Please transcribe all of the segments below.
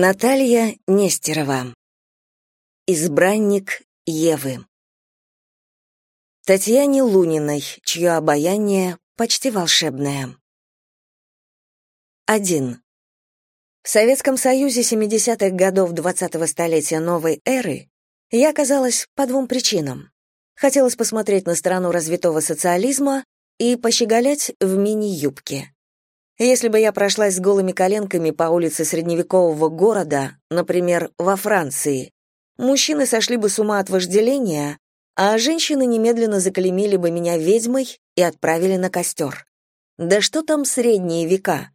Наталья Нестерова. Избранник Евы. Татьяне Луниной, чье обаяние почти волшебное. 1. В Советском Союзе 70-х годов 20-го столетия новой эры я оказалась по двум причинам. Хотелось посмотреть на сторону развитого социализма и пощеголять в мини-юбке. Если бы я прошлась с голыми коленками по улице средневекового города, например, во Франции, мужчины сошли бы с ума от вожделения, а женщины немедленно заклеймили бы меня ведьмой и отправили на костер. Да что там средние века?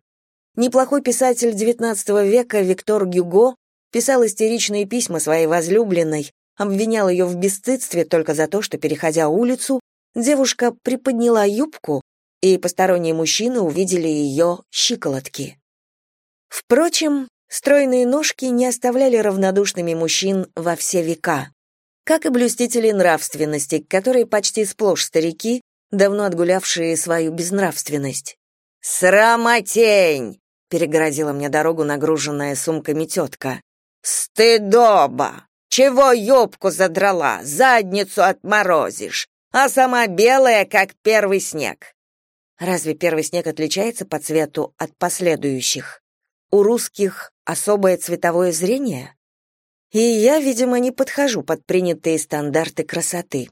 Неплохой писатель XIX века Виктор Гюго писал истеричные письма своей возлюбленной, обвинял ее в бесстыдстве только за то, что, переходя улицу, девушка приподняла юбку и посторонние мужчины увидели ее щиколотки. Впрочем, стройные ножки не оставляли равнодушными мужчин во все века, как и блюстители нравственности, которые почти сплошь старики, давно отгулявшие свою безнравственность. «Срамотень!» — перегородила мне дорогу нагруженная сумками тетка. «Стыдоба! Чего юбку задрала, задницу отморозишь, а сама белая, как первый снег. Разве первый снег отличается по цвету от последующих? У русских особое цветовое зрение? И я, видимо, не подхожу под принятые стандарты красоты.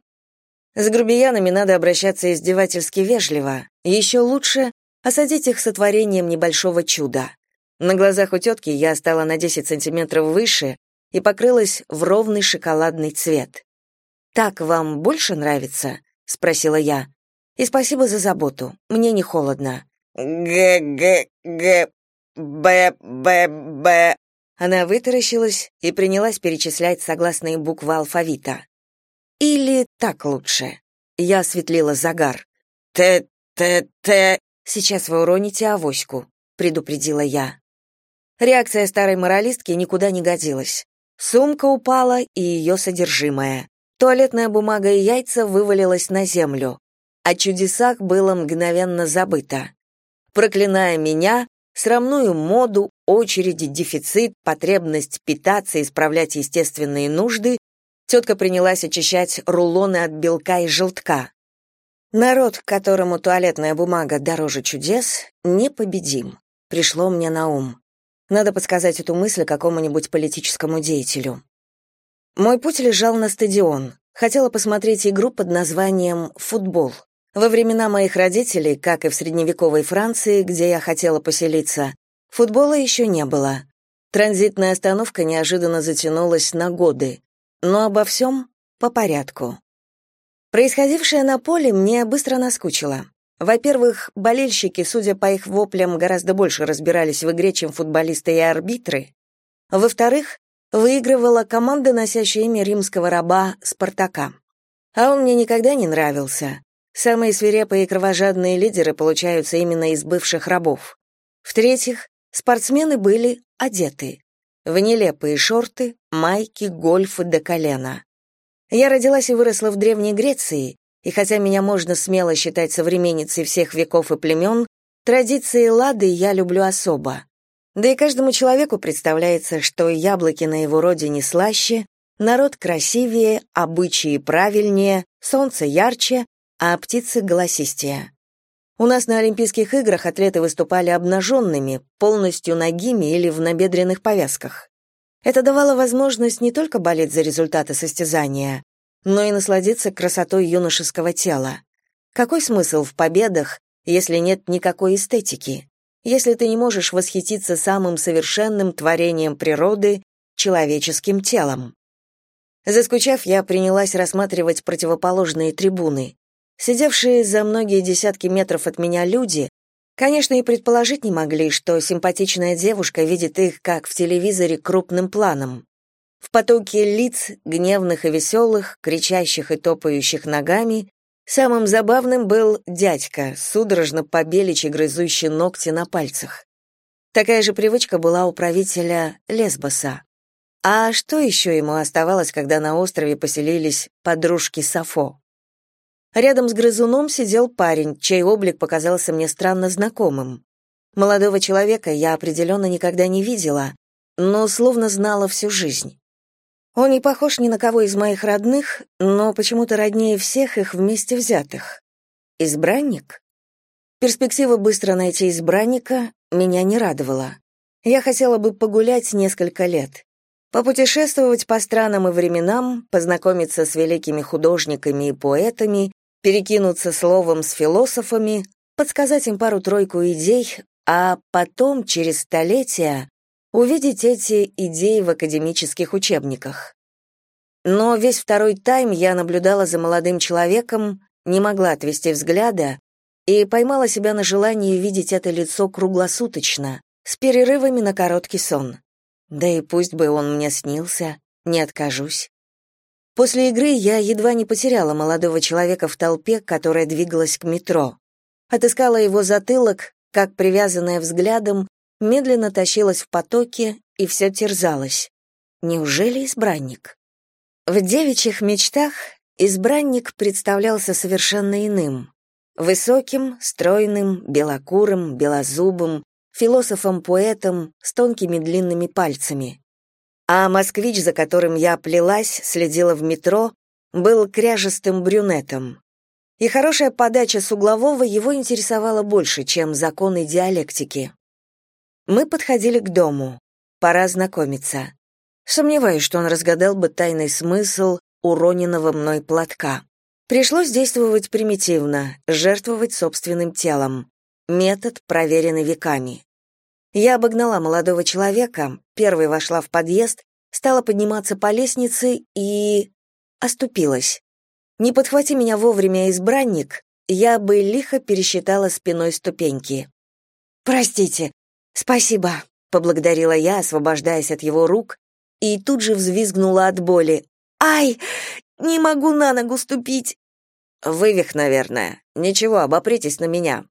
С грубиянами надо обращаться издевательски вежливо. Еще лучше осадить их сотворением небольшого чуда. На глазах у тетки я стала на 10 сантиметров выше и покрылась в ровный шоколадный цвет. «Так вам больше нравится?» — спросила я. И спасибо за заботу. Мне не холодно. Г г г б б б. Она вытаращилась и принялась перечислять согласные буквы алфавита. Или так лучше. Я осветлила загар. Т т т. Сейчас вы уроните авоську, предупредила я. Реакция старой моралистки никуда не годилась. Сумка упала и ее содержимое. Туалетная бумага и яйца вывалилась на землю. О чудесах было мгновенно забыто. Проклиная меня, срамную моду, очереди, дефицит, потребность питаться и справлять естественные нужды, тетка принялась очищать рулоны от белка и желтка. Народ, которому туалетная бумага дороже чудес, непобедим. Пришло мне на ум. Надо подсказать эту мысль какому-нибудь политическому деятелю. Мой путь лежал на стадион. Хотела посмотреть игру под названием «Футбол». Во времена моих родителей, как и в средневековой Франции, где я хотела поселиться, футбола еще не было. Транзитная остановка неожиданно затянулась на годы. Но обо всем по порядку. Происходившее на поле мне быстро наскучило. Во-первых, болельщики, судя по их воплям, гораздо больше разбирались в игре, чем футболисты и арбитры. Во-вторых, выигрывала команда, носящая имя римского раба Спартака. А он мне никогда не нравился. Самые свирепые и кровожадные лидеры получаются именно из бывших рабов. В-третьих, спортсмены были одеты. В нелепые шорты, майки, гольфы до колена. Я родилась и выросла в Древней Греции, и хотя меня можно смело считать современницей всех веков и племен, традиции Лады я люблю особо. Да и каждому человеку представляется, что яблоки на его родине слаще, народ красивее, обычаи правильнее, солнце ярче, а птицы голосистее. У нас на Олимпийских играх атлеты выступали обнаженными, полностью нагими или в набедренных повязках. Это давало возможность не только болеть за результаты состязания, но и насладиться красотой юношеского тела. Какой смысл в победах, если нет никакой эстетики? Если ты не можешь восхититься самым совершенным творением природы человеческим телом? Заскучав, я принялась рассматривать противоположные трибуны. Сидевшие за многие десятки метров от меня люди, конечно, и предположить не могли, что симпатичная девушка видит их, как в телевизоре, крупным планом. В потоке лиц, гневных и веселых, кричащих и топающих ногами, самым забавным был дядька, судорожно побеличий грызущий ногти на пальцах. Такая же привычка была у правителя Лесбоса. А что еще ему оставалось, когда на острове поселились подружки Сафо? Рядом с грызуном сидел парень, чей облик показался мне странно знакомым. Молодого человека я определенно никогда не видела, но словно знала всю жизнь. Он не похож ни на кого из моих родных, но почему-то роднее всех их вместе взятых. Избранник? Перспектива быстро найти избранника меня не радовала. Я хотела бы погулять несколько лет. Попутешествовать по странам и временам, познакомиться с великими художниками и поэтами, перекинуться словом с философами, подсказать им пару-тройку идей, а потом, через столетия, увидеть эти идеи в академических учебниках. Но весь второй тайм я наблюдала за молодым человеком, не могла отвести взгляда и поймала себя на желании видеть это лицо круглосуточно, с перерывами на короткий сон. Да и пусть бы он мне снился, не откажусь. После игры я едва не потеряла молодого человека в толпе, которая двигалась к метро. Отыскала его затылок, как привязанная взглядом, медленно тащилась в потоке и все терзалась. Неужели избранник? В девичьих мечтах избранник представлялся совершенно иным. Высоким, стройным, белокурым, белозубым, философом-поэтом с тонкими длинными пальцами. А москвич, за которым я плелась, следила в метро, был кряжестым брюнетом. И хорошая подача с углового его интересовала больше, чем законы диалектики. Мы подходили к дому. Пора знакомиться. Сомневаюсь, что он разгадал бы тайный смысл уроненного мной платка. Пришлось действовать примитивно, жертвовать собственным телом. Метод, проверенный веками. Я обогнала молодого человека, первой вошла в подъезд, стала подниматься по лестнице и... оступилась. Не подхвати меня вовремя избранник, я бы лихо пересчитала спиной ступеньки. «Простите, спасибо», — поблагодарила я, освобождаясь от его рук, и тут же взвизгнула от боли. «Ай, не могу на ногу ступить!» «Вывих, наверное. Ничего, обопритесь на меня»,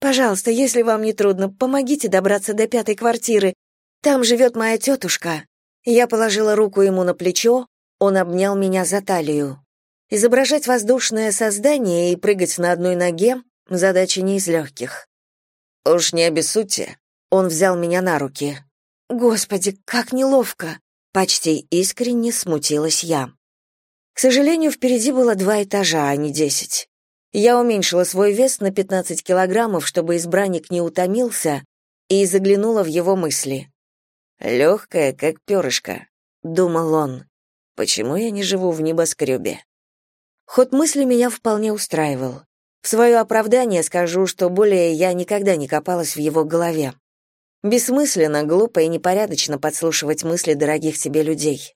Пожалуйста, если вам не трудно, помогите добраться до пятой квартиры. Там живет моя тетушка». Я положила руку ему на плечо, он обнял меня за талию. Изображать воздушное создание и прыгать на одной ноге — задача не из легких. «Уж не обессудьте», — он взял меня на руки. «Господи, как неловко!» — почти искренне смутилась я. К сожалению, впереди было два этажа, а не десять. Я уменьшила свой вес на 15 килограммов, чтобы избранник не утомился, и заглянула в его мысли. «Легкая, как перышко», — думал он. «Почему я не живу в небоскребе?» Ход мысли меня вполне устраивал. В свое оправдание скажу, что более я никогда не копалась в его голове. Бессмысленно, глупо и непорядочно подслушивать мысли дорогих тебе людей.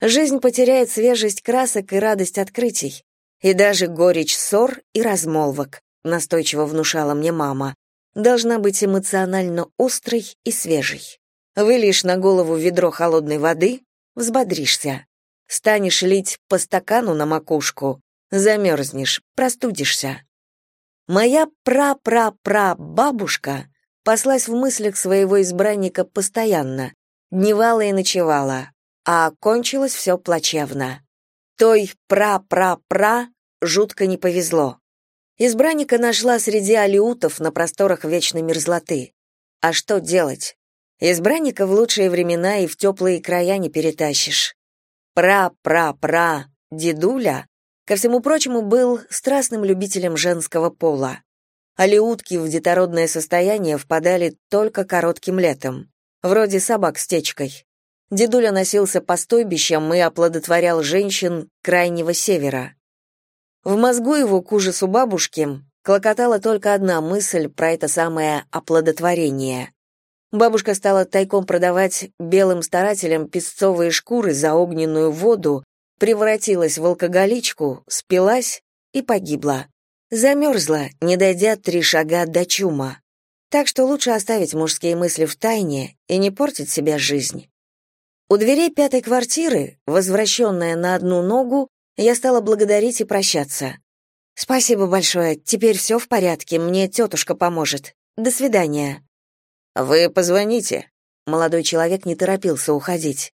Жизнь потеряет свежесть красок и радость открытий, и даже горечь ссор и размолвок, настойчиво внушала мне мама, должна быть эмоционально острой и свежей. Выльешь на голову ведро холодной воды, взбодришься. Станешь лить по стакану на макушку, замерзнешь, простудишься. Моя пра-пра-пра-бабушка паслась в мыслях своего избранника постоянно, дневала и ночевала, а кончилось все плачевно. Той пра-пра-пра жутко не повезло. Избранника нашла среди алиутов на просторах вечной мерзлоты. А что делать? Избранника в лучшие времена и в теплые края не перетащишь. Пра-пра-пра дедуля, ко всему прочему, был страстным любителем женского пола. Алиутки в детородное состояние впадали только коротким летом, вроде собак с течкой. Дедуля носился по стойбищам и оплодотворял женщин крайнего севера. В мозгу его, к ужасу бабушки, клокотала только одна мысль про это самое оплодотворение. Бабушка стала тайком продавать белым старателям песцовые шкуры за огненную воду, превратилась в алкоголичку, спилась и погибла. Замерзла, не дойдя три шага до чума. Так что лучше оставить мужские мысли в тайне и не портить себе жизнь. У дверей пятой квартиры, возвращенная на одну ногу, я стала благодарить и прощаться. «Спасибо большое, теперь все в порядке, мне тетушка поможет. До свидания». «Вы позвоните». Молодой человек не торопился уходить.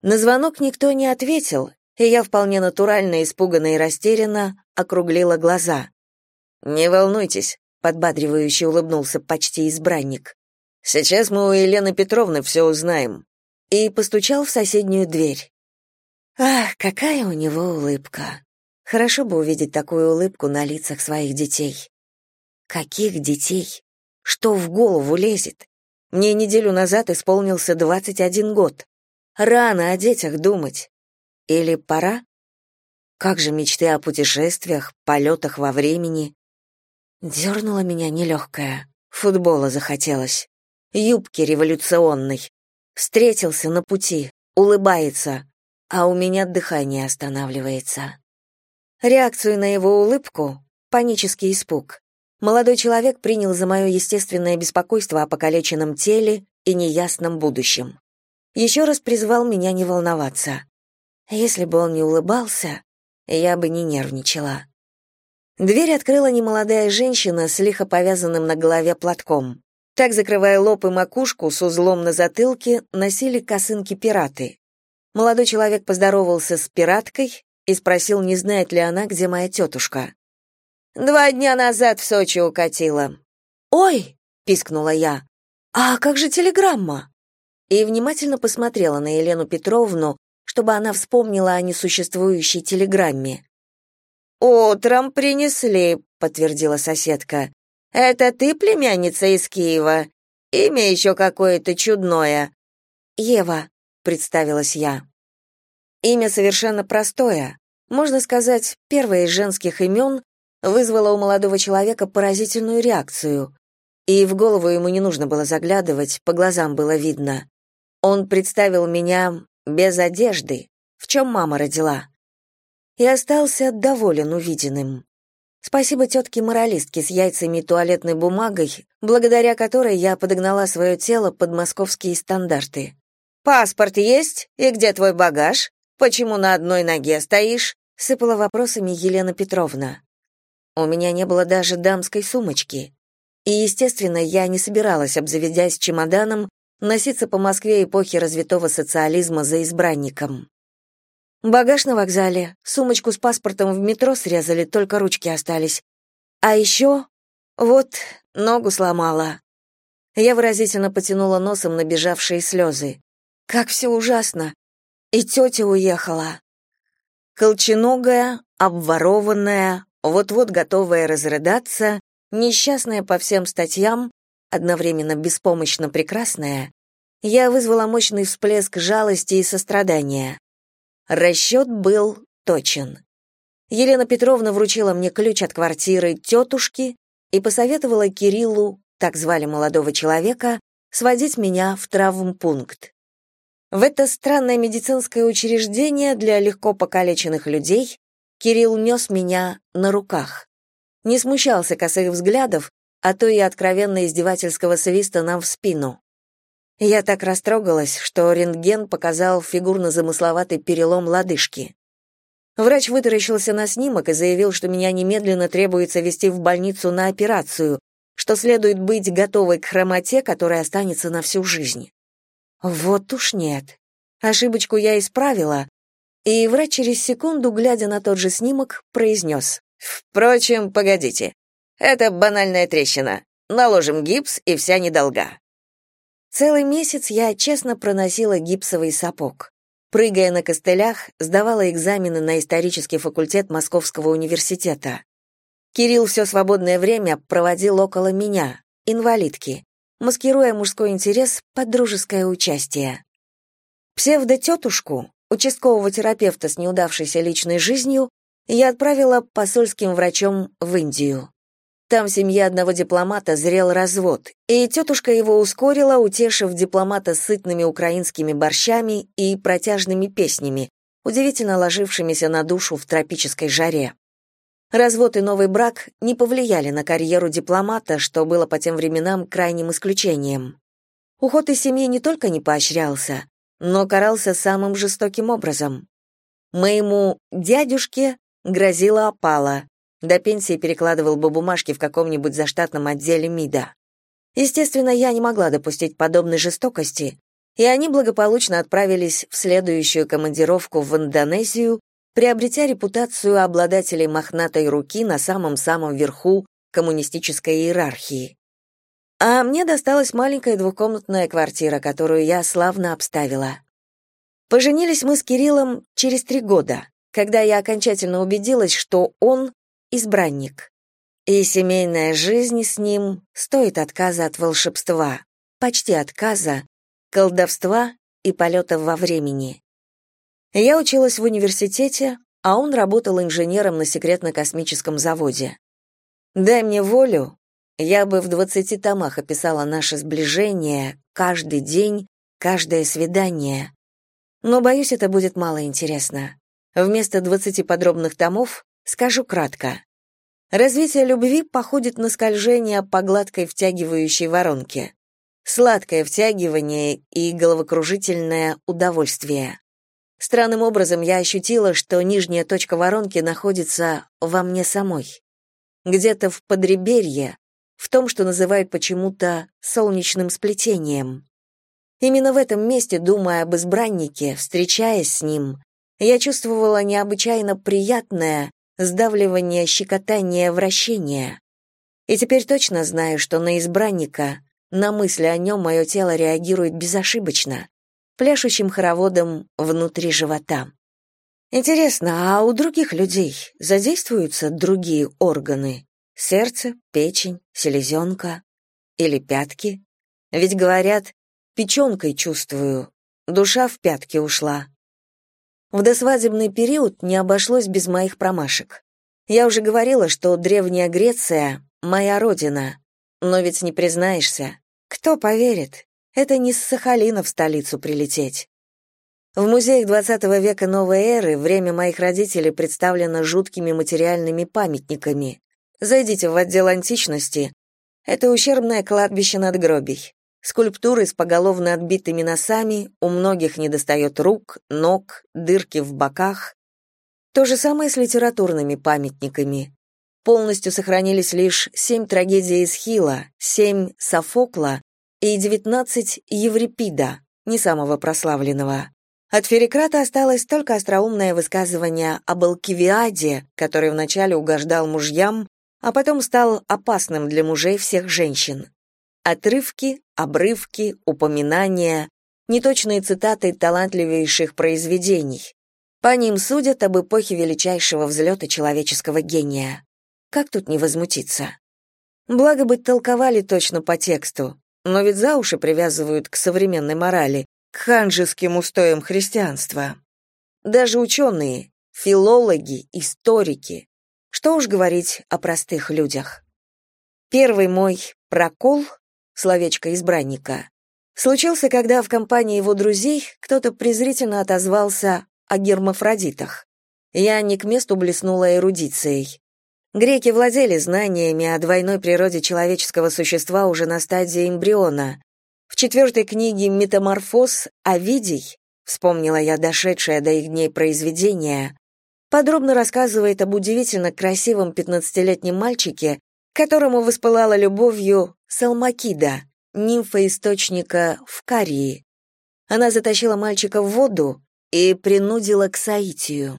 На звонок никто не ответил, и я вполне натурально, испуганно и растерянно округлила глаза. «Не волнуйтесь», — подбадривающе улыбнулся почти избранник. «Сейчас мы у Елены Петровны все узнаем». И постучал в соседнюю дверь. Ах, какая у него улыбка. Хорошо бы увидеть такую улыбку на лицах своих детей. Каких детей? Что в голову лезет? Мне неделю назад исполнился 21 год. Рано о детях думать. Или пора? Как же мечты о путешествиях, полетах во времени? Дернула меня нелегкая. Футбола захотелось. Юбки революционной. Встретился на пути, улыбается, а у меня дыхание останавливается. Реакцию на его улыбку — панический испуг. Молодой человек принял за мое естественное беспокойство о покалеченном теле и неясном будущем. Еще раз призвал меня не волноваться. Если бы он не улыбался, я бы не нервничала. Дверь открыла немолодая женщина с лихо повязанным на голове платком. Так, закрывая лоб и макушку, с узлом на затылке, носили косынки пираты. Молодой человек поздоровался с пираткой и спросил, не знает ли она, где моя тетушка. «Два дня назад в Сочи укатила». «Ой!» — пискнула я. «А как же телеграмма?» И внимательно посмотрела на Елену Петровну, чтобы она вспомнила о несуществующей телеграмме. «Утром принесли», — подтвердила соседка. «Это ты, племянница из Киева? Имя еще какое-то чудное». «Ева», — представилась я. Имя совершенно простое. Можно сказать, первое из женских имен вызвало у молодого человека поразительную реакцию. И в голову ему не нужно было заглядывать, по глазам было видно. Он представил меня без одежды, в чем мама родила. И остался доволен увиденным. Спасибо тетке-моралистке с яйцами и туалетной бумагой, благодаря которой я подогнала свое тело под московские стандарты. «Паспорт есть? И где твой багаж? Почему на одной ноге стоишь?» — сыпала вопросами Елена Петровна. У меня не было даже дамской сумочки. И, естественно, я не собиралась, обзаведясь чемоданом, носиться по Москве эпохи развитого социализма за избранником. Багаж на вокзале, сумочку с паспортом в метро срезали, только ручки остались. А еще... Вот, ногу сломала. Я выразительно потянула носом набежавшие слезы. Как все ужасно. И тетя уехала. Колченогая, обворованная, вот-вот готовая разрыдаться, несчастная по всем статьям, одновременно беспомощно прекрасная, я вызвала мощный всплеск жалости и сострадания. Расчет был точен. Елена Петровна вручила мне ключ от квартиры тетушки и посоветовала Кириллу, так звали молодого человека, сводить меня в травмпункт. В это странное медицинское учреждение для легко покалеченных людей Кирилл нес меня на руках. Не смущался косых взглядов, а то и откровенно издевательского свиста нам в спину. Я так растрогалась, что рентген показал фигурно-замысловатый перелом лодыжки. Врач вытаращился на снимок и заявил, что меня немедленно требуется вести в больницу на операцию, что следует быть готовой к хромоте, которая останется на всю жизнь. Вот уж нет. Ошибочку я исправила, и врач через секунду, глядя на тот же снимок, произнес. «Впрочем, погодите. Это банальная трещина. Наложим гипс, и вся недолга». Целый месяц я честно проносила гипсовый сапог. Прыгая на костылях, сдавала экзамены на исторический факультет Московского университета. Кирилл все свободное время проводил около меня, инвалидки, маскируя мужской интерес под дружеское участие. Псевдотетушку, участкового терапевта с неудавшейся личной жизнью, я отправила посольским врачом в Индию. Там в семье одного дипломата зрел развод, и тетушка его ускорила, утешив дипломата сытными украинскими борщами и протяжными песнями, удивительно ложившимися на душу в тропической жаре. Развод и новый брак не повлияли на карьеру дипломата, что было по тем временам крайним исключением. Уход из семьи не только не поощрялся, но карался самым жестоким образом. Моему дядюшке грозила опала. До пенсии перекладывал бы бумажки в каком-нибудь заштатном отделе МИДа. Естественно, я не могла допустить подобной жестокости, и они благополучно отправились в следующую командировку в Индонезию, приобретя репутацию обладателей мохнатой руки на самом-самом верху коммунистической иерархии. А мне досталась маленькая двухкомнатная квартира, которую я славно обставила. Поженились мы с Кириллом через три года, когда я окончательно убедилась, что он — избранник. И семейная жизнь с ним стоит отказа от волшебства, почти отказа, колдовства и полетов во времени. Я училась в университете, а он работал инженером на секретно-космическом заводе. Дай мне волю, я бы в двадцати томах описала наше сближение, каждый день, каждое свидание. Но, боюсь, это будет мало интересно. Вместо двадцати подробных томов скажу кратко. Развитие любви походит на скольжение по гладкой втягивающей воронке. Сладкое втягивание и головокружительное удовольствие. Странным образом я ощутила, что нижняя точка воронки находится во мне самой. Где-то в подреберье, в том, что называют почему-то солнечным сплетением. Именно в этом месте, думая об избраннике, встречаясь с ним, я чувствовала необычайно приятное, сдавливание, щекотание, вращение. И теперь точно знаю, что на избранника, на мысли о нем мое тело реагирует безошибочно, пляшущим хороводом внутри живота. Интересно, а у других людей задействуются другие органы? Сердце, печень, селезенка или пятки? Ведь говорят, печенкой чувствую, душа в пятки ушла. В досвадебный период не обошлось без моих промашек. Я уже говорила, что Древняя Греция — моя родина. Но ведь не признаешься. Кто поверит? Это не с Сахалина в столицу прилететь. В музеях XX века новой эры время моих родителей представлено жуткими материальными памятниками. Зайдите в отдел античности. Это ущербное кладбище надгробий. Скульптуры с поголовно отбитыми носами, у многих недостает рук, ног, дырки в боках. То же самое с литературными памятниками. Полностью сохранились лишь семь трагедий Исхила, семь Софокла и девятнадцать Еврипида, не самого прославленного. От Ферикрата осталось только остроумное высказывание об Алкивиаде, который вначале угождал мужьям, а потом стал опасным для мужей всех женщин. Отрывки, обрывки, упоминания, неточные цитаты талантливейших произведений. По ним судят об эпохе величайшего взлета человеческого гения. Как тут не возмутиться? Благо бы толковали точно по тексту, но ведь за уши привязывают к современной морали, к ханжеским устоям христианства. Даже ученые, филологи, историки. Что уж говорить о простых людях. Первый мой прокол словечко избранника, случился, когда в компании его друзей кто-то презрительно отозвался о гермафродитах. Я не к месту блеснула эрудицией. Греки владели знаниями о двойной природе человеческого существа уже на стадии эмбриона. В четвертой книге «Метаморфоз» Овидий, вспомнила я дошедшее до их дней произведение, подробно рассказывает об удивительно красивом пятнадцатилетнем мальчике, которому воспылала любовью Салмакида, нимфа источника в Карии. Она затащила мальчика в воду и принудила к соитию.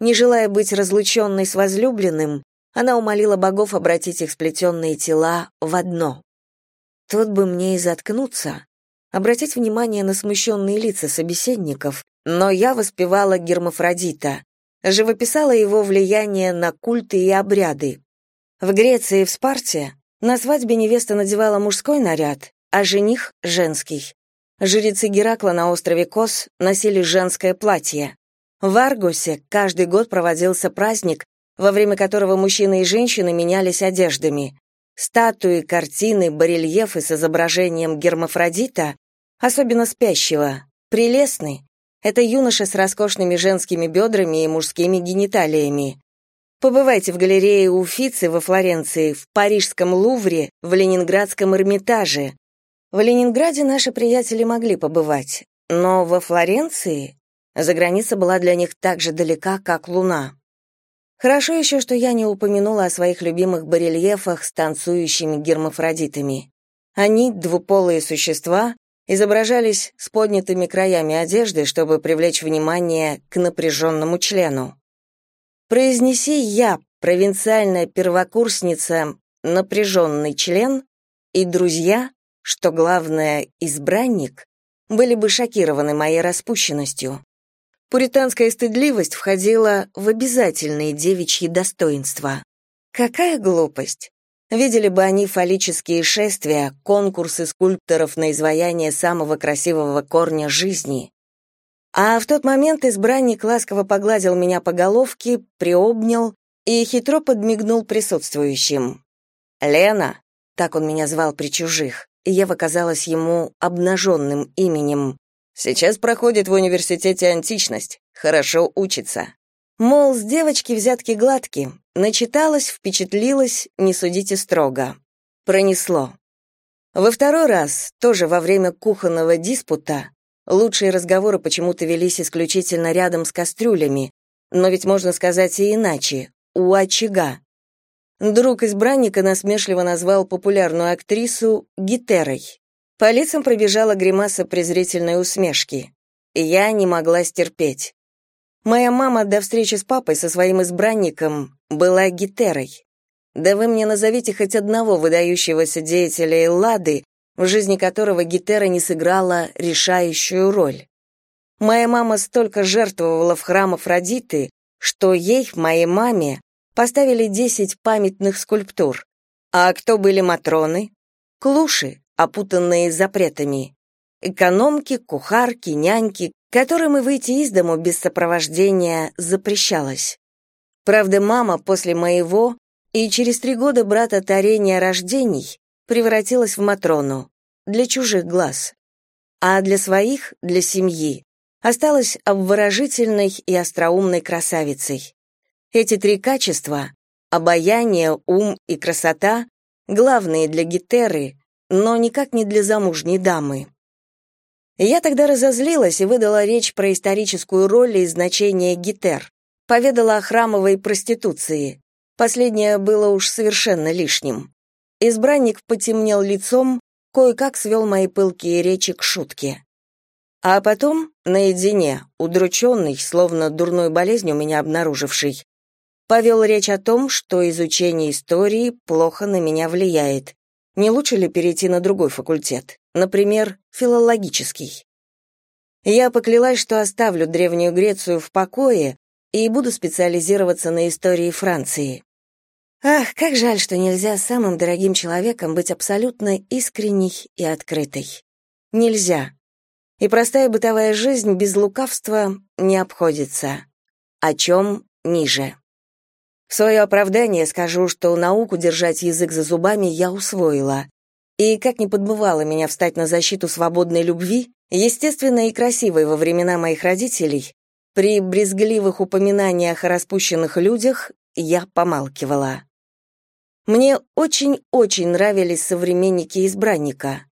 Не желая быть разлученной с возлюбленным, она умолила богов обратить их сплетенные тела в одно. Тут бы мне и заткнуться, обратить внимание на смущенные лица собеседников, но я воспевала Гермафродита, живописала его влияние на культы и обряды. В Греции и в Спарте на свадьбе невеста надевала мужской наряд, а жених — женский. Жрецы Геракла на острове Кос носили женское платье. В Аргусе каждый год проводился праздник, во время которого мужчины и женщины менялись одеждами. Статуи, картины, барельефы с изображением гермафродита, особенно спящего, прелестны. Это юноша с роскошными женскими бедрами и мужскими гениталиями. Побывайте в галерее Уфицы во Флоренции, в Парижском Лувре, в Ленинградском Эрмитаже. В Ленинграде наши приятели могли побывать, но во Флоренции заграница была для них так же далека, как Луна. Хорошо еще, что я не упомянула о своих любимых барельефах с танцующими гермафродитами. Они, двуполые существа, изображались с поднятыми краями одежды, чтобы привлечь внимание к напряженному члену. Произнеси я, провинциальная первокурсница, напряженный член, и друзья, что главное, избранник, были бы шокированы моей распущенностью. Пуританская стыдливость входила в обязательные девичьи достоинства. Какая глупость! Видели бы они фаллические шествия, конкурсы скульпторов на изваяние самого красивого корня жизни. А в тот момент избранник ласково погладил меня по головке, приобнял и хитро подмигнул присутствующим. «Лена», так он меня звал при чужих, и Ева казалась ему обнаженным именем, «сейчас проходит в университете античность, хорошо учится». Мол, с девочки взятки гладки, начиталась, впечатлилась, не судите строго. Пронесло. Во второй раз, тоже во время кухонного диспута, лучшие разговоры почему-то велись исключительно рядом с кастрюлями, но ведь можно сказать и иначе, у очага. Друг избранника насмешливо назвал популярную актрису Гитерой. По лицам пробежала гримаса презрительной усмешки. Я не могла стерпеть. Моя мама до встречи с папой со своим избранником была гитерой. Да вы мне назовите хоть одного выдающегося деятеля Эллады, в жизни которого гитера не сыграла решающую роль. Моя мама столько жертвовала в храм Афродиты, что ей, моей маме, поставили 10 памятных скульптур. А кто были матроны? Клуши, опутанные запретами. Экономки, кухарки, няньки, которым и выйти из дому без сопровождения запрещалось. Правда, мама после моего и через три года брата Тарения рождений превратилась в Матрону для чужих глаз, а для своих, для семьи, осталась обворожительной и остроумной красавицей. Эти три качества — обаяние, ум и красота — главные для Гетеры, но никак не для замужней дамы. Я тогда разозлилась и выдала речь про историческую роль и значение гитер. Поведала о храмовой проституции. Последнее было уж совершенно лишним. Избранник потемнел лицом, кое-как свел мои пылкие речи к шутке. А потом, наедине, удрученный, словно дурной болезнью меня обнаруживший, повел речь о том, что изучение истории плохо на меня влияет, не лучше ли перейти на другой факультет, например, филологический? Я поклялась, что оставлю Древнюю Грецию в покое и буду специализироваться на истории Франции. Ах, как жаль, что нельзя самым дорогим человеком быть абсолютно искренней и открытой. Нельзя. И простая бытовая жизнь без лукавства не обходится. О чем ниже. В свое оправдание скажу, что науку держать язык за зубами я усвоила. И как не подмывало меня встать на защиту свободной любви, естественно и красивой во времена моих родителей, при брезгливых упоминаниях о распущенных людях я помалкивала. Мне очень-очень нравились современники избранника.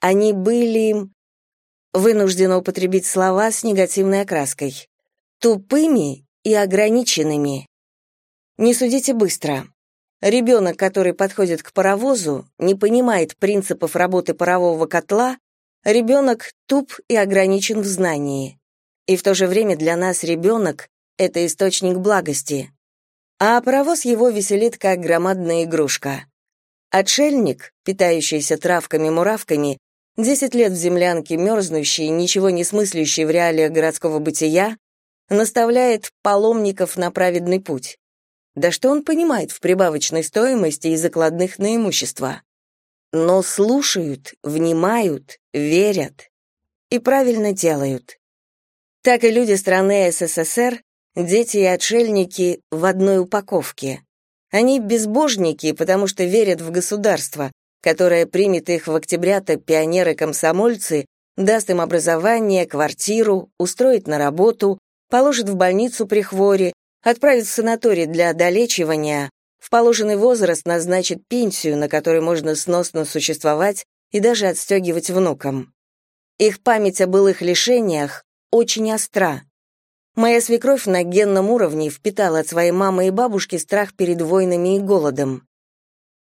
Они были... Вынуждена употребить слова с негативной окраской. Тупыми и ограниченными. Не судите быстро. Ребенок, который подходит к паровозу, не понимает принципов работы парового котла, ребенок туп и ограничен в знании. И в то же время для нас ребенок — это источник благости. А паровоз его веселит, как громадная игрушка. Отшельник, питающийся травками-муравками, десять лет в землянке мерзнущий, ничего не смыслящий в реалиях городского бытия, наставляет паломников на праведный путь. Да что он понимает в прибавочной стоимости и закладных на имущество? Но слушают, внимают, верят и правильно делают. Так и люди страны СССР, дети и отшельники в одной упаковке. Они безбожники, потому что верят в государство, которое примет их в октября-то пионеры-комсомольцы, даст им образование, квартиру, устроит на работу, положит в больницу при хворе, отправит в санаторий для долечивания, в положенный возраст назначит пенсию, на которой можно сносно существовать и даже отстегивать внукам. Их память о былых лишениях очень остра. Моя свекровь на генном уровне впитала от своей мамы и бабушки страх перед войнами и голодом.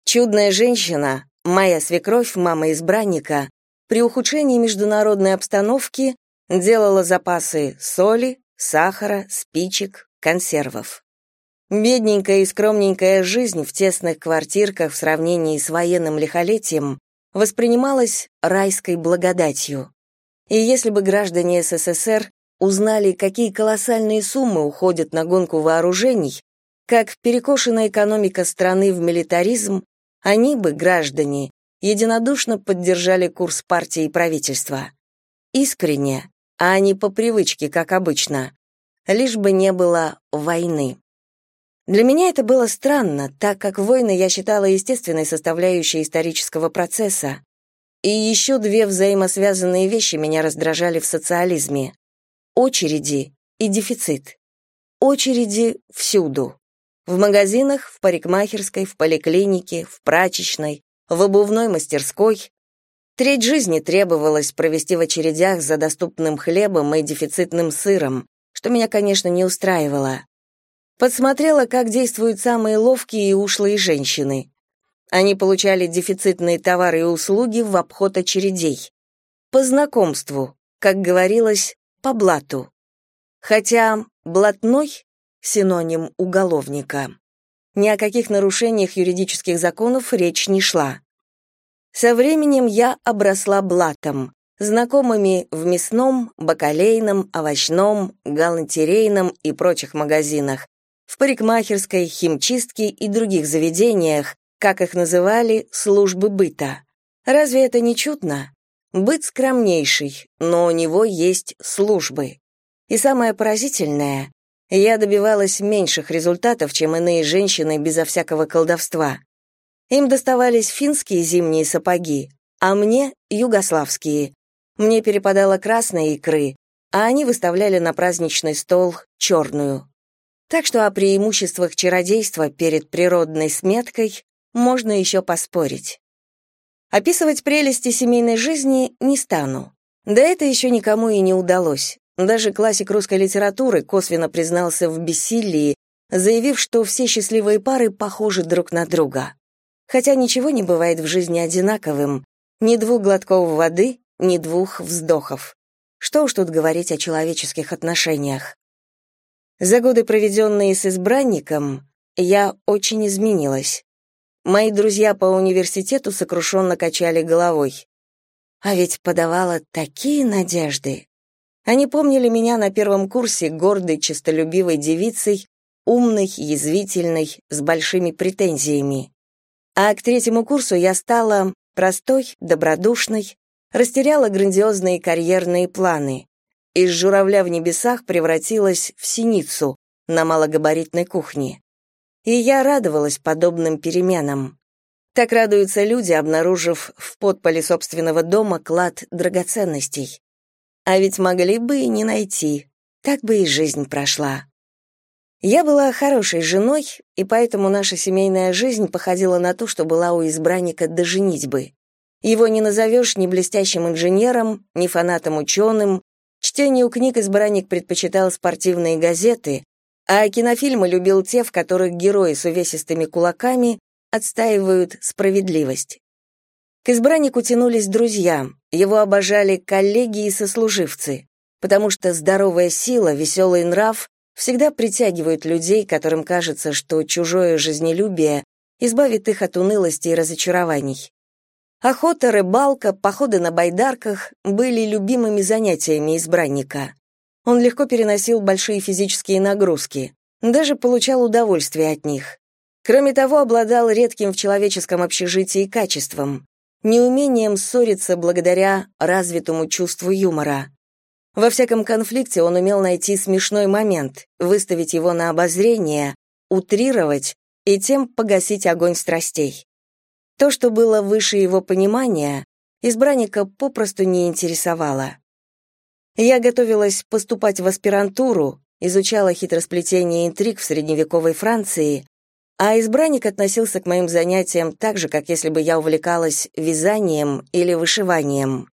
Чудная женщина, моя свекровь, мама избранника, при ухудшении международной обстановки делала запасы соли, сахара, спичек, консервов. Бедненькая и скромненькая жизнь в тесных квартирках в сравнении с военным лихолетием воспринималась райской благодатью. И если бы граждане СССР узнали, какие колоссальные суммы уходят на гонку вооружений, как перекошена экономика страны в милитаризм, они бы, граждане, единодушно поддержали курс партии и правительства. Искренне, а не по привычке, как обычно, лишь бы не было войны. Для меня это было странно, так как войны я считала естественной составляющей исторического процесса. И еще две взаимосвязанные вещи меня раздражали в социализме. Очереди и дефицит. Очереди всюду. В магазинах, в парикмахерской, в поликлинике, в прачечной, в обувной мастерской. Треть жизни требовалось провести в очередях за доступным хлебом и дефицитным сыром, что меня, конечно, не устраивало. Подсмотрела, как действуют самые ловкие и ушлые женщины. Они получали дефицитные товары и услуги в обход очередей. По знакомству, как говорилось, по блату. Хотя блатной — синоним уголовника. Ни о каких нарушениях юридических законов речь не шла. Со временем я обросла блатом, знакомыми в мясном, бакалейном, овощном, галантерейном и прочих магазинах, в парикмахерской, химчистке и других заведениях, как их называли, службы быта. Разве это не чудно? Быт скромнейший, но у него есть службы. И самое поразительное, я добивалась меньших результатов, чем иные женщины безо всякого колдовства. Им доставались финские зимние сапоги, а мне — югославские. Мне перепадало красной икры, а они выставляли на праздничный стол черную. Так что о преимуществах чародейства перед природной сметкой можно еще поспорить. Описывать прелести семейной жизни не стану. Да это еще никому и не удалось. Даже классик русской литературы косвенно признался в бессилии, заявив, что все счастливые пары похожи друг на друга. Хотя ничего не бывает в жизни одинаковым, ни двух глотков воды, ни двух вздохов. Что уж тут говорить о человеческих отношениях. За годы, проведенные с избранником, я очень изменилась. Мои друзья по университету сокрушенно качали головой. А ведь подавала такие надежды. Они помнили меня на первом курсе гордой, честолюбивой девицей, умной, язвительной, с большими претензиями. А к третьему курсу я стала простой, добродушной, растеряла грандиозные карьерные планы из журавля в небесах превратилась в синицу на малогабаритной кухне. И я радовалась подобным переменам. Так радуются люди, обнаружив в подполе собственного дома клад драгоценностей. А ведь могли бы и не найти, так бы и жизнь прошла. Я была хорошей женой, и поэтому наша семейная жизнь походила на то, что была у избранника до женитьбы. Его не назовешь ни блестящим инженером, ни фанатом-ученым, Чтению книг избранник предпочитал спортивные газеты, а кинофильмы любил те, в которых герои с увесистыми кулаками отстаивают справедливость. К избраннику тянулись друзья, его обожали коллеги и сослуживцы, потому что здоровая сила, веселый нрав всегда притягивают людей, которым кажется, что чужое жизнелюбие избавит их от унылости и разочарований. Охота, рыбалка, походы на байдарках были любимыми занятиями избранника. Он легко переносил большие физические нагрузки, даже получал удовольствие от них. Кроме того, обладал редким в человеческом общежитии качеством — неумением ссориться благодаря развитому чувству юмора. Во всяком конфликте он умел найти смешной момент, выставить его на обозрение, утрировать и тем погасить огонь страстей. То, что было выше его понимания, избранника попросту не интересовало. Я готовилась поступать в аспирантуру, изучала хитросплетение интриг в средневековой Франции, а избранник относился к моим занятиям так же, как если бы я увлекалась вязанием или вышиванием.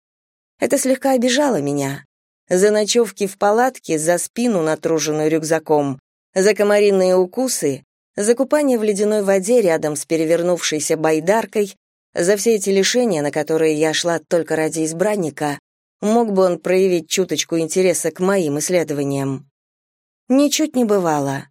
Это слегка обижало меня. За ночевки в палатке, за спину, натруженную рюкзаком, за комариные укусы, за купание в ледяной воде рядом с перевернувшейся байдаркой За все эти лишения, на которые я шла только ради избранника, мог бы он проявить чуточку интереса к моим исследованиям. Ничуть не бывало.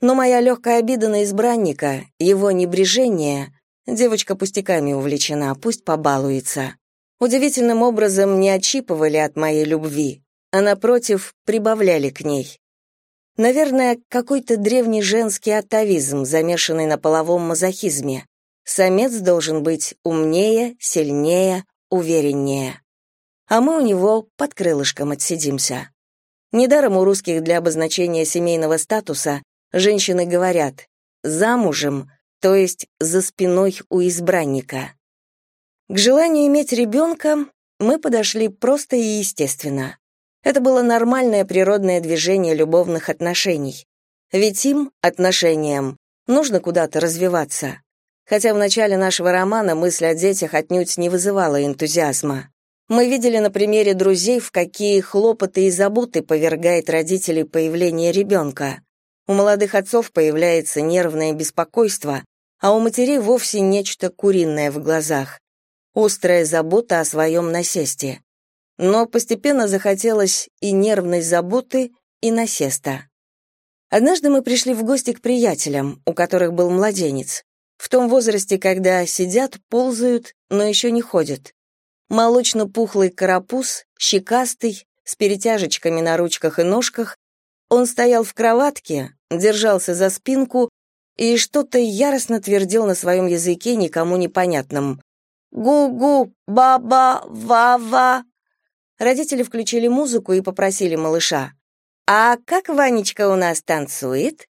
Но моя легкая обида на избранника, его небрежение, девочка пустяками увлечена, пусть побалуется, удивительным образом не отщипывали от моей любви, а, напротив, прибавляли к ней. Наверное, какой-то древний женский атовизм, замешанный на половом мазохизме. Самец должен быть умнее, сильнее, увереннее. А мы у него под крылышком отсидимся. Недаром у русских для обозначения семейного статуса женщины говорят «замужем», то есть «за спиной у избранника». К желанию иметь ребенка мы подошли просто и естественно. Это было нормальное природное движение любовных отношений. Ведь им, отношениям, нужно куда-то развиваться. Хотя в начале нашего романа мысль о детях отнюдь не вызывала энтузиазма. Мы видели на примере друзей, в какие хлопоты и заботы повергает родителей появление ребенка. У молодых отцов появляется нервное беспокойство, а у матерей вовсе нечто куриное в глазах. Острая забота о своем насесте но постепенно захотелось и нервной заботы, и насеста. Однажды мы пришли в гости к приятелям, у которых был младенец, в том возрасте, когда сидят, ползают, но еще не ходят. Молочно-пухлый карапуз, щекастый, с перетяжечками на ручках и ножках, он стоял в кроватке, держался за спинку и что-то яростно твердил на своем языке никому непонятном. «Гу-гу, ба-ба, ва-ва». Родители включили музыку и попросили малыша. «А как Ванечка у нас танцует?»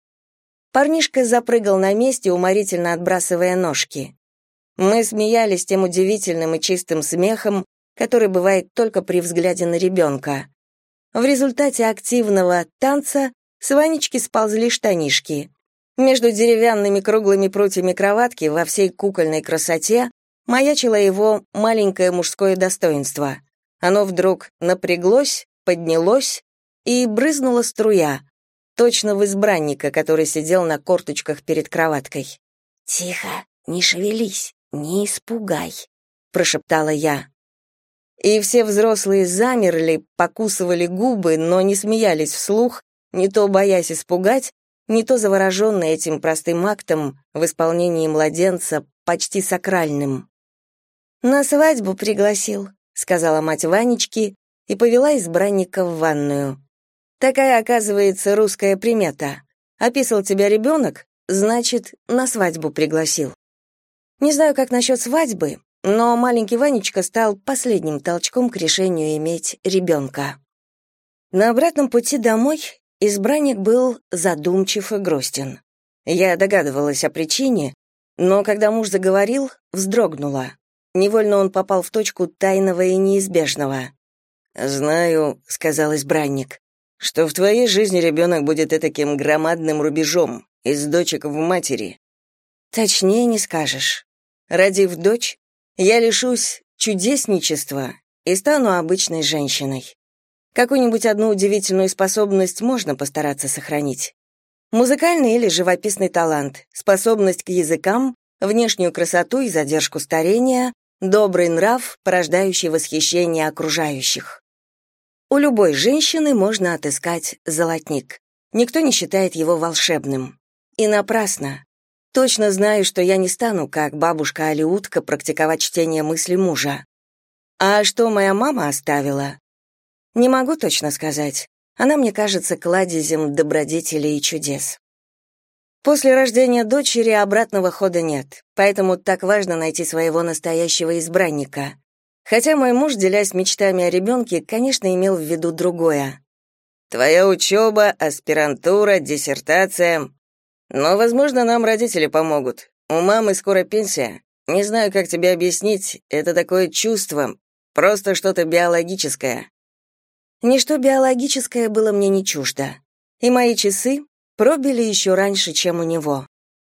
Парнишка запрыгал на месте, уморительно отбрасывая ножки. Мы смеялись тем удивительным и чистым смехом, который бывает только при взгляде на ребенка. В результате активного танца с Ванечки сползли штанишки. Между деревянными круглыми прутьями кроватки во всей кукольной красоте маячило его маленькое мужское достоинство. Оно вдруг напряглось, поднялось и брызнула струя, точно в избранника, который сидел на корточках перед кроваткой. «Тихо, не шевелись, не испугай», — прошептала я. И все взрослые замерли, покусывали губы, но не смеялись вслух, не то боясь испугать, не то завороженные этим простым актом в исполнении младенца, почти сакральным. «На свадьбу пригласил», сказала мать Ванечки и повела избранника в ванную. Такая, оказывается, русская примета. Описал тебя ребенок, значит, на свадьбу пригласил. Не знаю, как насчет свадьбы, но маленький Ванечка стал последним толчком к решению иметь ребенка. На обратном пути домой избранник был задумчив и грустен. Я догадывалась о причине, но когда муж заговорил, вздрогнула. Невольно он попал в точку тайного и неизбежного. «Знаю», — сказал избранник, — «что в твоей жизни ребенок будет таким громадным рубежом, из дочек в матери». «Точнее не скажешь. Родив дочь, я лишусь чудесничества и стану обычной женщиной. Какую-нибудь одну удивительную способность можно постараться сохранить. Музыкальный или живописный талант, способность к языкам, внешнюю красоту и задержку старения, Добрый нрав, порождающий восхищение окружающих. У любой женщины можно отыскать золотник. Никто не считает его волшебным. И напрасно. Точно знаю, что я не стану, как бабушка Алиутка, практиковать чтение мысли мужа. А что моя мама оставила? Не могу точно сказать. Она мне кажется кладезем добродетелей и чудес. После рождения дочери обратного хода нет, поэтому так важно найти своего настоящего избранника. Хотя мой муж, делясь мечтами о ребенке, конечно, имел в виду другое. «Твоя учеба, аспирантура, диссертация. Но, возможно, нам родители помогут. У мамы скоро пенсия. Не знаю, как тебе объяснить, это такое чувство, просто что-то биологическое». Ничто биологическое было мне не чуждо. И мои часы, пробили еще раньше, чем у него.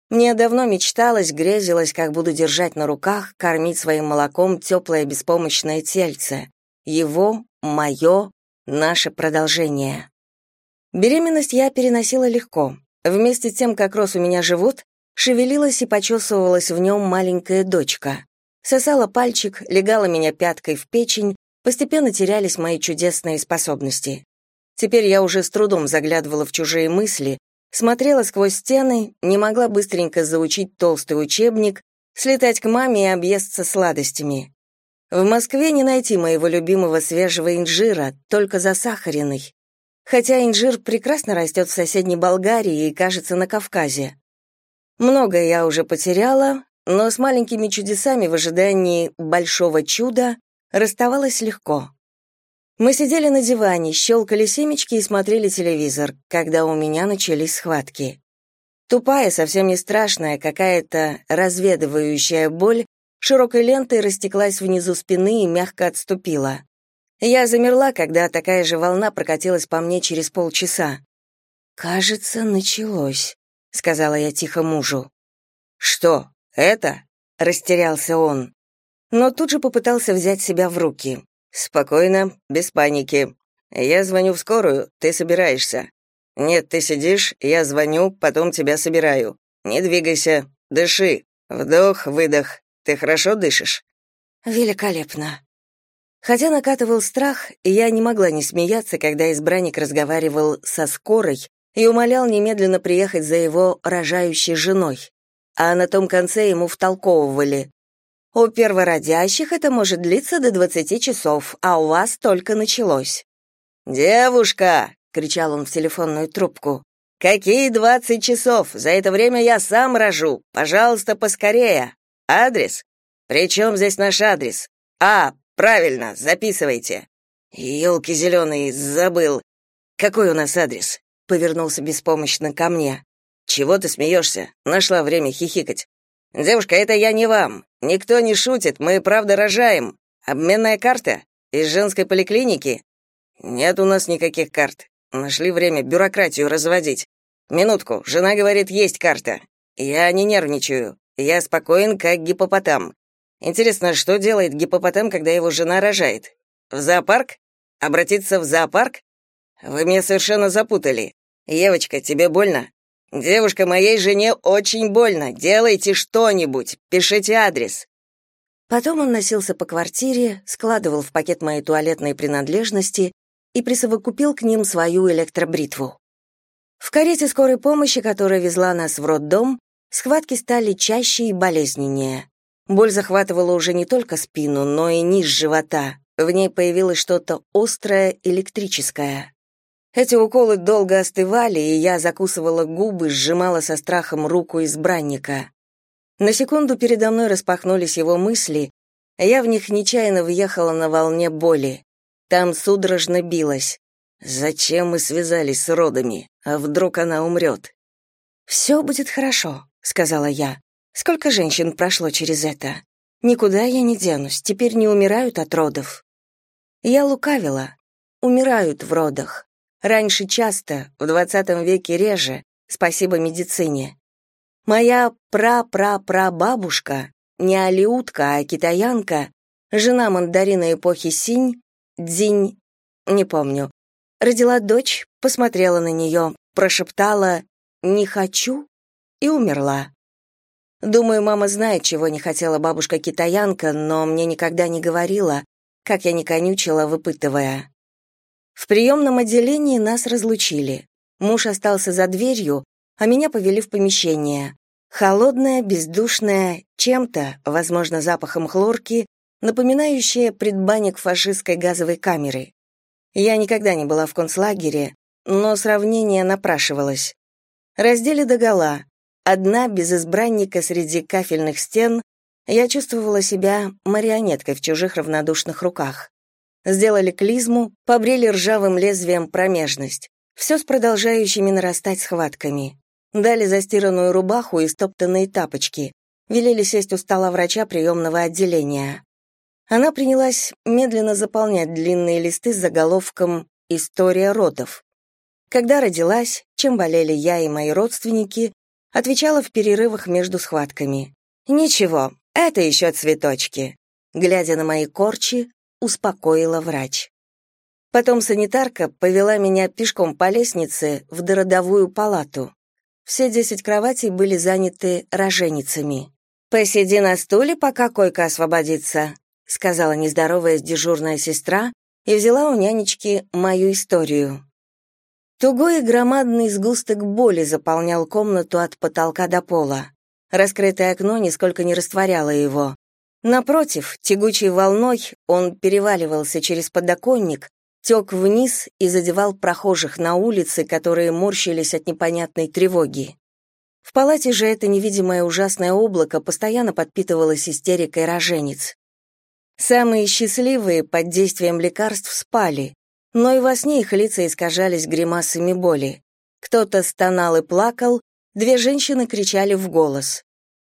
Мне давно мечталось, грезилось, как буду держать на руках, кормить своим молоком теплое беспомощное тельце. Его, мое, наше продолжение. Беременность я переносила легко. Вместе с тем, как рос у меня живот, шевелилась и почесывалась в нем маленькая дочка. Сосала пальчик, легала меня пяткой в печень, постепенно терялись мои чудесные способности. Теперь я уже с трудом заглядывала в чужие мысли, смотрела сквозь стены, не могла быстренько заучить толстый учебник, слетать к маме и объесться сладостями. В Москве не найти моего любимого свежего инжира, только засахаренный. Хотя инжир прекрасно растет в соседней Болгарии и, кажется, на Кавказе. Многое я уже потеряла, но с маленькими чудесами в ожидании большого чуда расставалась легко. Мы сидели на диване, щелкали семечки и смотрели телевизор, когда у меня начались схватки. Тупая, совсем не страшная, какая-то разведывающая боль широкой лентой растеклась внизу спины и мягко отступила. Я замерла, когда такая же волна прокатилась по мне через полчаса. «Кажется, началось», — сказала я тихо мужу. «Что, это?» — растерялся он. Но тут же попытался взять себя в руки. Спокойно, без паники. Я звоню в скорую, ты собираешься. Нет, ты сидишь, я звоню, потом тебя собираю. Не двигайся, дыши. Вдох, выдох. Ты хорошо дышишь? Великолепно. Хотя накатывал страх, я не могла не смеяться, когда избранник разговаривал со скорой и умолял немедленно приехать за его рожающей женой. А на том конце ему втолковывали: у первородящих это может длиться до двадцати часов, а у вас только началось. Девушка, кричал он в телефонную трубку. Какие двадцать часов? За это время я сам рожу. Пожалуйста, поскорее. Адрес? Причем здесь наш адрес? А, правильно, записывайте. Елки зеленые, забыл. Какой у нас адрес? Повернулся беспомощно ко мне. Чего ты смеешься? Нашла время хихикать. Девушка, это я не вам. Никто не шутит, мы правда рожаем. Обменная карта из женской поликлиники. Нет у нас никаких карт. Нашли время бюрократию разводить. Минутку, жена говорит, есть карта. Я не нервничаю. Я спокоен, как гипопотам. Интересно, что делает гипопотам, когда его жена рожает? В зоопарк? Обратиться в зоопарк? Вы меня совершенно запутали. Евочка, тебе больно? Девушка, моей жене очень больно. Делайте что-нибудь. Пишите адрес. Потом он носился по квартире, складывал в пакет мои туалетные принадлежности и присовокупил к ним свою электробритву. В карете скорой помощи, которая везла нас в роддом, схватки стали чаще и болезненнее. Боль захватывала уже не только спину, но и низ живота. В ней появилось что-то острое, электрическое. Эти уколы долго остывали, и я закусывала губы, сжимала со страхом руку избранника. На секунду передо мной распахнулись его мысли, а я в них нечаянно въехала на волне боли. Там судорожно билась. Зачем мы связались с родами? А вдруг она умрет? «Все будет хорошо», — сказала я. «Сколько женщин прошло через это? Никуда я не денусь, теперь не умирают от родов». Я лукавила. Умирают в родах. Раньше часто, в двадцатом веке реже, спасибо медицине. Моя пра-пра-пра-бабушка, не алиутка, а китаянка, жена мандарина эпохи Синь, Дзинь, не помню, родила дочь, посмотрела на нее, прошептала «не хочу» и умерла. Думаю, мама знает, чего не хотела бабушка-китаянка, но мне никогда не говорила, как я не конючила, выпытывая. В приемном отделении нас разлучили. Муж остался за дверью, а меня повели в помещение. Холодное, бездушное, чем-то, возможно, запахом хлорки, напоминающее предбанник фашистской газовой камеры. Я никогда не была в концлагере, но сравнение напрашивалось. Раздели догола. Одна, без избранника среди кафельных стен, я чувствовала себя марионеткой в чужих равнодушных руках. Сделали клизму, побрили ржавым лезвием промежность. Все с продолжающими нарастать схватками. Дали застиранную рубаху и стоптанные тапочки. Велели сесть у стола врача приемного отделения. Она принялась медленно заполнять длинные листы с заголовком «История родов». Когда родилась, чем болели я и мои родственники, отвечала в перерывах между схватками. «Ничего, это еще цветочки». Глядя на мои корчи, успокоила врач. Потом санитарка повела меня пешком по лестнице в дородовую палату. Все десять кроватей были заняты роженицами. «Посиди на стуле, пока койка освободится», — сказала нездоровая дежурная сестра и взяла у нянечки мою историю. Тугой и громадный сгусток боли заполнял комнату от потолка до пола. Раскрытое окно нисколько не растворяло его. Напротив, тягучей волной он переваливался через подоконник, тек вниз и задевал прохожих на улице, которые морщились от непонятной тревоги. В палате же это невидимое ужасное облако постоянно подпитывалось истерикой роженец. Самые счастливые под действием лекарств спали, но и во сне их лица искажались гримасами боли. Кто-то стонал и плакал, две женщины кричали в голос.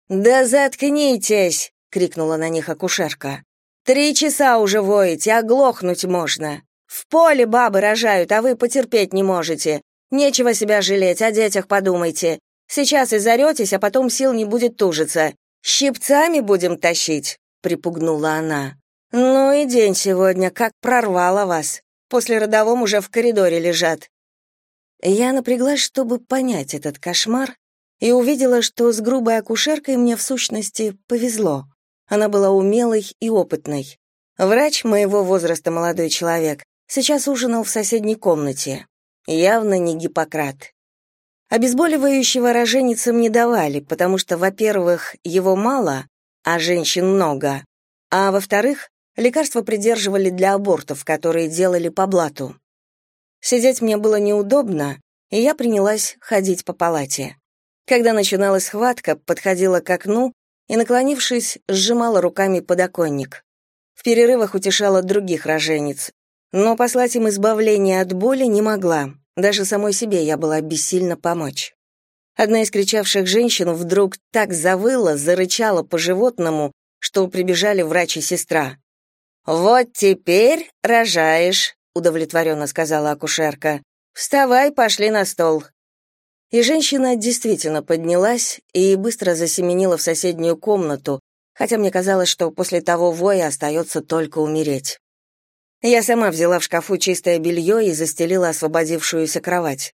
«Да заткнитесь!» — крикнула на них акушерка. «Три часа уже воете, оглохнуть можно. В поле бабы рожают, а вы потерпеть не можете. Нечего себя жалеть, о детях подумайте. Сейчас и заретесь, а потом сил не будет тужиться. Щипцами будем тащить», — припугнула она. «Ну и день сегодня, как прорвало вас после родовом уже в коридоре лежат. Я напряглась, чтобы понять этот кошмар, и увидела, что с грубой акушеркой мне в сущности повезло. Она была умелой и опытной. Врач моего возраста молодой человек сейчас ужинал в соседней комнате. Явно не Гиппократ. Обезболивающего роженицам не давали, потому что, во-первых, его мало, а женщин много, а во-вторых, Лекарства придерживали для абортов, которые делали по блату. Сидеть мне было неудобно, и я принялась ходить по палате. Когда начиналась схватка, подходила к окну и, наклонившись, сжимала руками подоконник. В перерывах утешала других рожениц, но послать им избавление от боли не могла. Даже самой себе я была бессильна помочь. Одна из кричавших женщин вдруг так завыла, зарычала по животному, что прибежали врач и сестра. «Вот теперь рожаешь», — удовлетворенно сказала акушерка. «Вставай, пошли на стол». И женщина действительно поднялась и быстро засеменила в соседнюю комнату, хотя мне казалось, что после того воя остается только умереть. Я сама взяла в шкафу чистое белье и застелила освободившуюся кровать.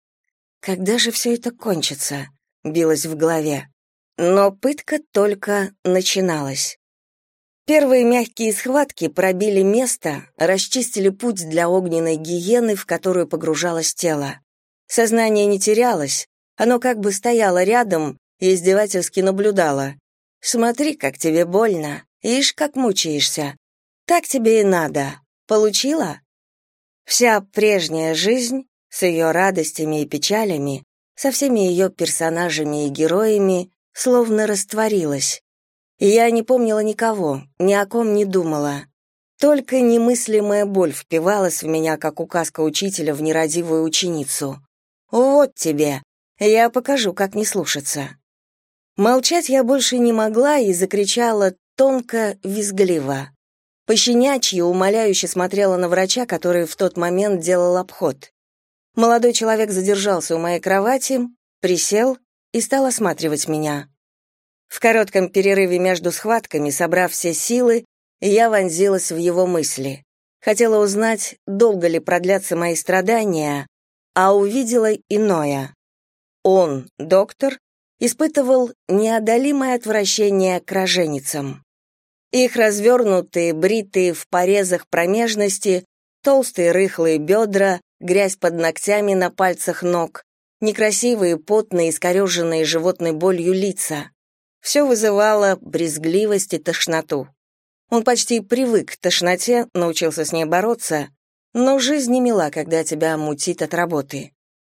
«Когда же все это кончится?» — билась в голове. Но пытка только начиналась. Первые мягкие схватки пробили место, расчистили путь для огненной гиены, в которую погружалось тело. Сознание не терялось, оно как бы стояло рядом и издевательски наблюдало. «Смотри, как тебе больно, ишь, как мучаешься. Так тебе и надо. Получила?» Вся прежняя жизнь, с ее радостями и печалями, со всеми ее персонажами и героями, словно растворилась. Я не помнила никого, ни о ком не думала. Только немыслимая боль впивалась в меня, как указка учителя в нерадивую ученицу. «Вот тебе! Я покажу, как не слушаться». Молчать я больше не могла и закричала тонко, визгливо. Пощенячьи умоляюще смотрела на врача, который в тот момент делал обход. Молодой человек задержался у моей кровати, присел и стал осматривать меня. В коротком перерыве между схватками, собрав все силы, я вонзилась в его мысли. Хотела узнать, долго ли продлятся мои страдания, а увидела иное. Он, доктор, испытывал неодолимое отвращение к роженицам. Их развернутые, бритые в порезах промежности, толстые рыхлые бедра, грязь под ногтями на пальцах ног, некрасивые, потные, искореженные животной болью лица. Все вызывало брезгливость и тошноту. Он почти привык к тошноте, научился с ней бороться, но жизнь не мила, когда тебя мутит от работы.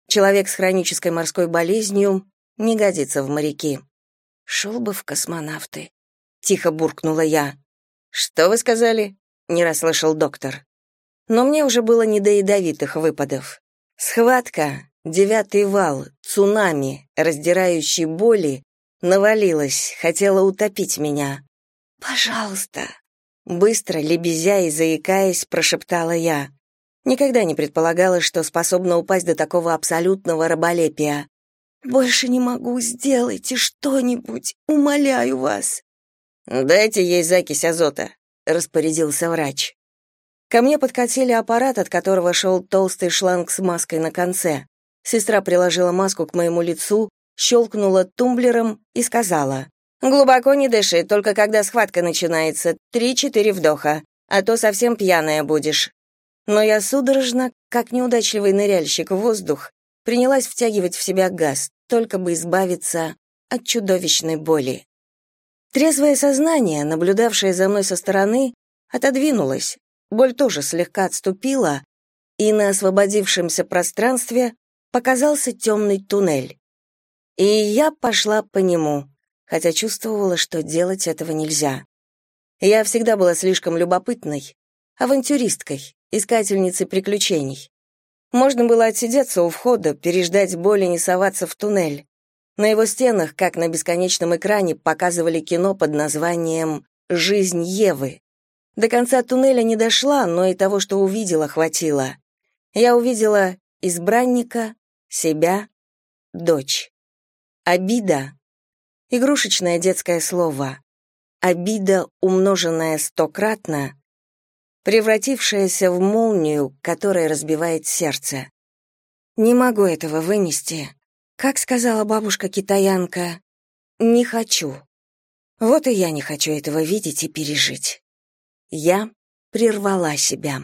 Человек с хронической морской болезнью не годится в моряки. Шел бы в космонавты, тихо буркнула я. Что вы сказали? не расслышал доктор. Но мне уже было не до ядовитых выпадов. Схватка, девятый вал, цунами, раздирающий боли, навалилась, хотела утопить меня. «Пожалуйста!» Быстро, лебезя и заикаясь, прошептала я. Никогда не предполагала, что способна упасть до такого абсолютного раболепия. «Больше не могу, сделайте что-нибудь, умоляю вас!» «Дайте ей закись азота», — распорядился врач. Ко мне подкатили аппарат, от которого шел толстый шланг с маской на конце. Сестра приложила маску к моему лицу, щелкнула тумблером и сказала Глубоко не дыши, только когда схватка начинается, три-четыре вдоха, а то совсем пьяная будешь. Но я судорожно, как неудачливый ныряльщик в воздух, принялась втягивать в себя газ, только бы избавиться от чудовищной боли. Трезвое сознание, наблюдавшее за мной со стороны, отодвинулось, боль тоже слегка отступила, и на освободившемся пространстве показался темный туннель. И я пошла по нему, хотя чувствовала, что делать этого нельзя. Я всегда была слишком любопытной, авантюристкой, искательницей приключений. Можно было отсидеться у входа, переждать боль и не соваться в туннель. На его стенах, как на бесконечном экране, показывали кино под названием «Жизнь Евы». До конца туннеля не дошла, но и того, что увидела, хватило. Я увидела избранника, себя, дочь. Обида — игрушечное детское слово. Обида, умноженная стократно, превратившаяся в молнию, которая разбивает сердце. Не могу этого вынести. Как сказала бабушка-китаянка, не хочу. Вот и я не хочу этого видеть и пережить. Я прервала себя.